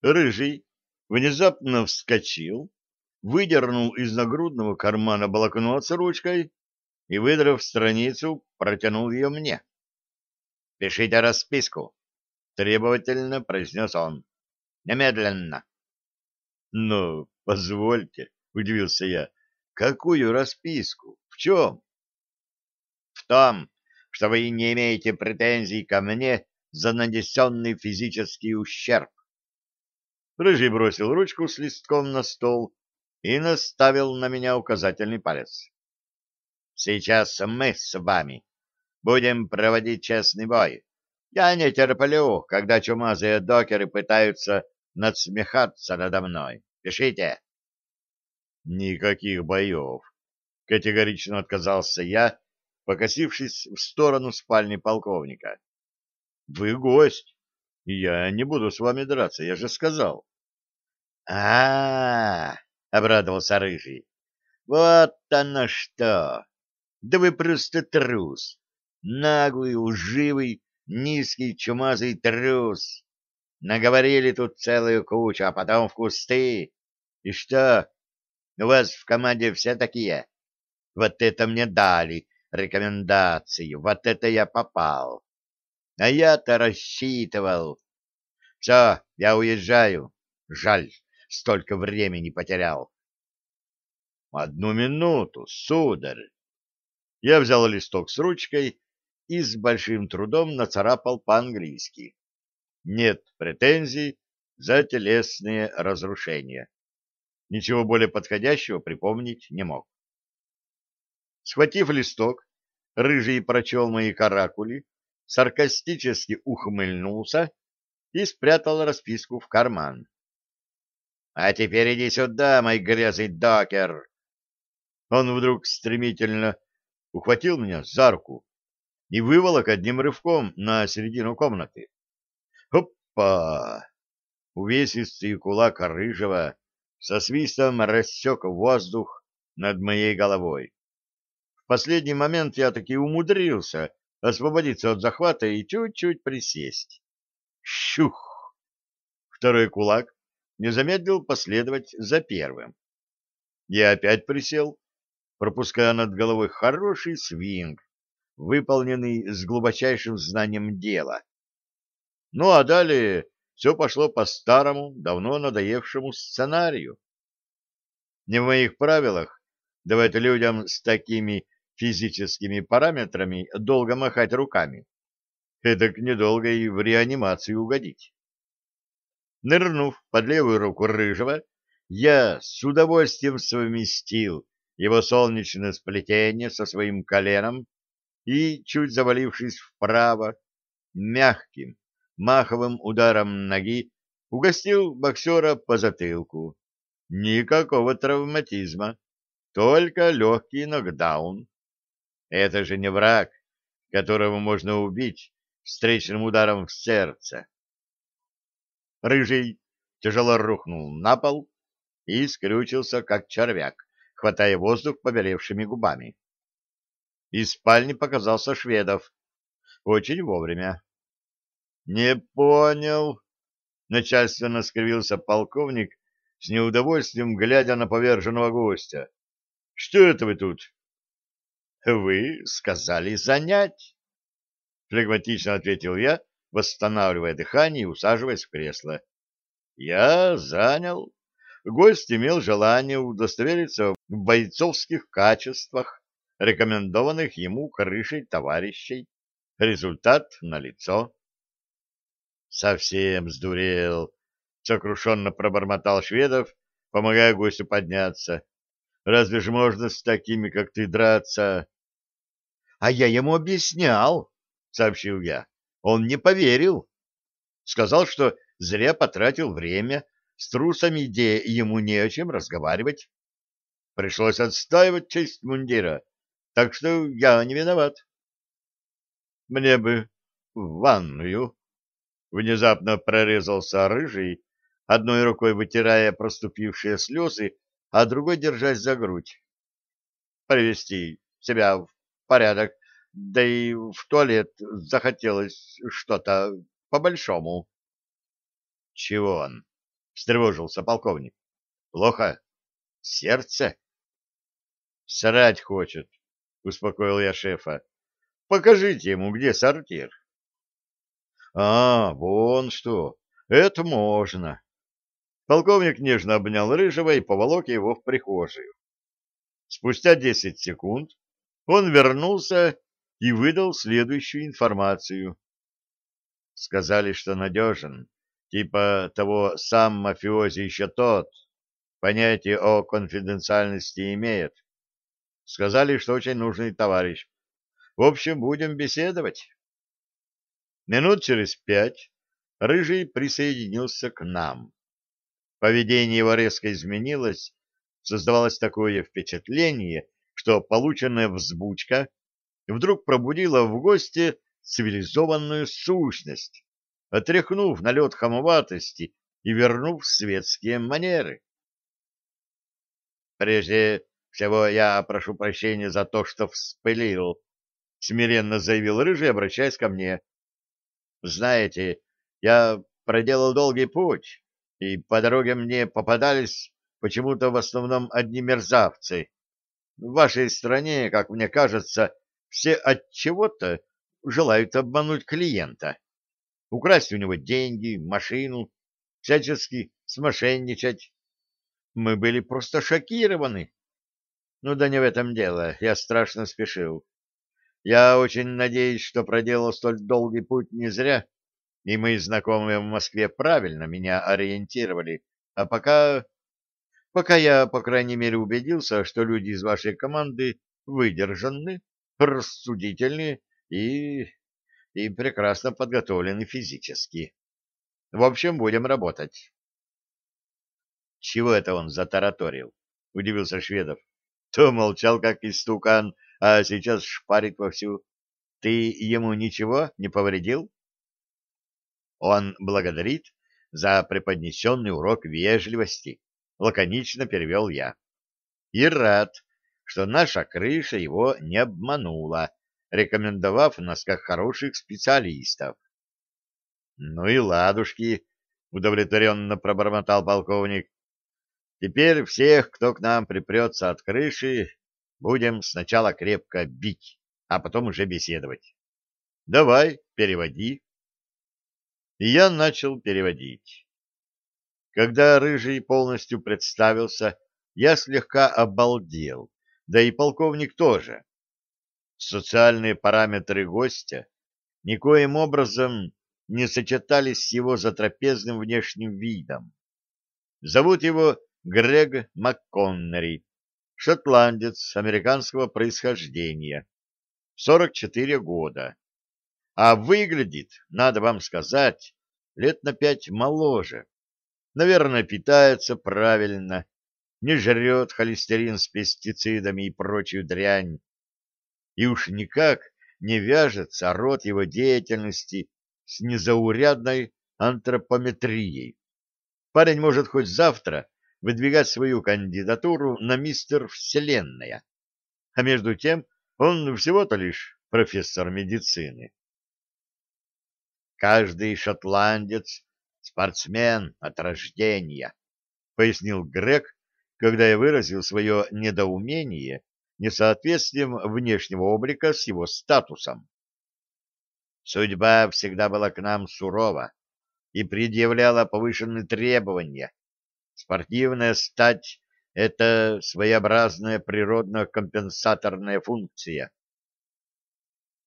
Рыжий внезапно вскочил, выдернул из нагрудного кармана блокнот с ручкой и, выдрав страницу, протянул ее мне. — Пишите расписку, — требовательно произнес он. — Немедленно. — Ну, позвольте, — удивился я, — какую расписку? В чем? — В том, что вы не имеете претензий ко мне за нанесенный физический ущерб. Рыжий бросил ручку с листком на стол и наставил на меня указательный палец. Сейчас мы с вами будем проводить честный бой. Я не терплю, когда чумазые докеры пытаются надсмехаться надо мной. Пишите. Никаких боев. Категорично отказался я, покосившись в сторону спальни полковника. Вы гость, и я не буду с вами драться, я же сказал. А, обрадовался рыжий. Вот оно что! Да вы просто трус. Наглый, уживый, низкий, чумазый трус. Наговорили тут целую кучу, а потом в кусты. И что? У вас в команде все такие? Вот это мне дали рекомендации, вот это я попал. А я-то рассчитывал. Все, я уезжаю. Жаль, столько времени потерял. Одну минуту, сударь. Я взял листок с ручкой и с большим трудом нацарапал по-английски. Нет претензий за телесные разрушения. Ничего более подходящего припомнить не мог. Схватив листок, Рыжий прочел мои каракули, саркастически ухмыльнулся и спрятал расписку в карман. — А теперь иди сюда, мой грязный докер! Он вдруг стремительно ухватил меня за руку и выволок одним рывком на середину комнаты. Опа! Увесистый кулак рыжего со свистом рассек воздух над моей головой. В последний момент я таки умудрился освободиться от захвата и чуть-чуть присесть. Щух! Второй кулак не замедлил последовать за первым. Я опять присел пропуская над головой хороший свинг, выполненный с глубочайшим знанием дела. Ну а далее все пошло по старому, давно надоевшему сценарию. Не в моих правилах давать людям с такими физическими параметрами долго махать руками. Эдак недолго и в реанимацию угодить. Нырнув под левую руку рыжего, я с удовольствием совместил его солнечное сплетение со своим коленом и, чуть завалившись вправо, мягким, маховым ударом ноги угостил боксера по затылку. Никакого травматизма, только легкий нокдаун. Это же не враг, которого можно убить встречным ударом в сердце. Рыжий тяжело рухнул на пол и скрючился, как червяк хватая воздух побелевшими губами. Из спальни показался Шведов. Очень вовремя. — Не понял. Начальственно скривился полковник с неудовольствием, глядя на поверженного гостя. — Что это вы тут? — Вы сказали занять. Флегматично ответил я, восстанавливая дыхание и усаживаясь в кресло. — Я занял гость имел желание удостовериться в бойцовских качествах, рекомендованных ему крышей товарищей. Результат налицо. Совсем сдурел, сокрушенно пробормотал Шведов, помогая гостю подняться. Разве же можно с такими, как ты, драться? — А я ему объяснял, — сообщил я. Он не поверил. Сказал, что зря потратил время, с трусами, где ему не о чем разговаривать. Пришлось отстаивать честь мундира, так что я не виноват. Мне бы в ванную. Внезапно прорезался рыжий, одной рукой вытирая проступившие слезы, а другой держась за грудь. Привести себя в порядок, да и в туалет захотелось что-то по-большому. Чего он? встревожился полковник. Плохо? Сердце? Срать хочет, успокоил я шефа. Покажите ему, где сортир. А, вон что. Это можно. Полковник нежно обнял Рыжего и поволок его в прихожую. Спустя десять секунд он вернулся и выдал следующую информацию. Сказали, что надежен. Типа того сам мафиози еще тот. Понятие о конфиденциальности имеет. Сказали, что очень нужный товарищ. В общем, будем беседовать. Минут через пять Рыжий присоединился к нам. Поведение его резко изменилось, создавалось такое впечатление, что полученная взбучка вдруг пробудила в гости цивилизованную сущность, отряхнув налет хамоватости и вернув светские манеры. «Прежде всего я прошу прощения за то, что вспылил», — смиренно заявил Рыжий, обращаясь ко мне. «Знаете, я проделал долгий путь, и по дороге мне попадались почему-то в основном одни мерзавцы. В вашей стране, как мне кажется, все от чего-то желают обмануть клиента, украсть у него деньги, машину, всячески смошенничать. Мы были просто шокированы. Ну да не в этом дело, я страшно спешил. Я очень надеюсь, что проделал столь долгий путь не зря, и мои знакомые в Москве правильно меня ориентировали. А пока... Пока я, по крайней мере, убедился, что люди из вашей команды выдержаны, рассудительные и... и прекрасно подготовлены физически. В общем, будем работать. — Чего это он затараторил? — удивился Шведов. — То молчал, как истукан, а сейчас шпарит вовсю. Ты ему ничего не повредил? Он благодарит за преподнесенный урок вежливости, лаконично перевел я. И рад, что наша крыша его не обманула, рекомендовав нас как хороших специалистов. — Ну и ладушки, — удовлетворенно пробормотал полковник. — Теперь всех, кто к нам припрется от крыши, будем сначала крепко бить, а потом уже беседовать. Давай, переводи. И я начал переводить. Когда Рыжий полностью представился, я слегка обалдел, да и полковник тоже. Социальные параметры гостя никоим образом не сочетались с его затрапезным внешним видом. Зовут его Грег МакКоннери, шотландец американского происхождения, 44 года. А выглядит, надо вам сказать, лет на пять моложе. Наверное, питается правильно, не жрет холестерин с пестицидами и прочую дрянь. И уж никак не вяжется род его деятельности с незаурядной антропометрией. Парень может хоть завтра выдвигать свою кандидатуру на мистер Вселенная, а между тем он всего-то лишь профессор медицины. Каждый шотландец — спортсмен от рождения, — пояснил Грег, когда я выразил свое недоумение несоответствием внешнего облика с его статусом. Судьба всегда была к нам сурова и предъявляла повышенные требования. Спортивная стать — это своеобразная природно-компенсаторная функция.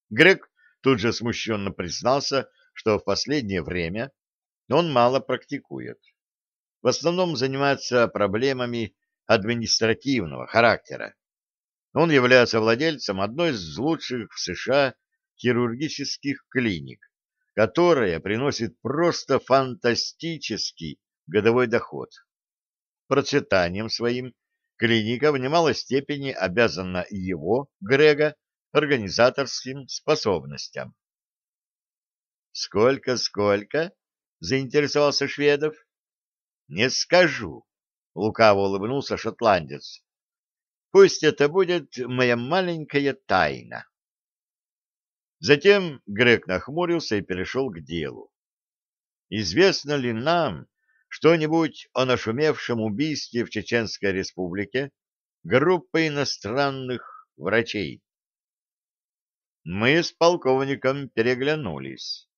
Грег тут же смущенно признался, что в последнее время он мало практикует. В основном занимается проблемами административного характера. Он является владельцем одной из лучших в США хирургических клиник, которая приносит просто фантастический годовой доход. Процветанием своим клиника в немалой степени обязана его, Грега, организаторским способностям. «Сколько-сколько?» — заинтересовался Шведов. «Не скажу», — лукаво улыбнулся шотландец. «Пусть это будет моя маленькая тайна». Затем Грег нахмурился и перешел к делу. «Известно ли нам, что-нибудь о нашумевшем убийстве в Чеченской республике группы иностранных врачей. Мы с полковником переглянулись.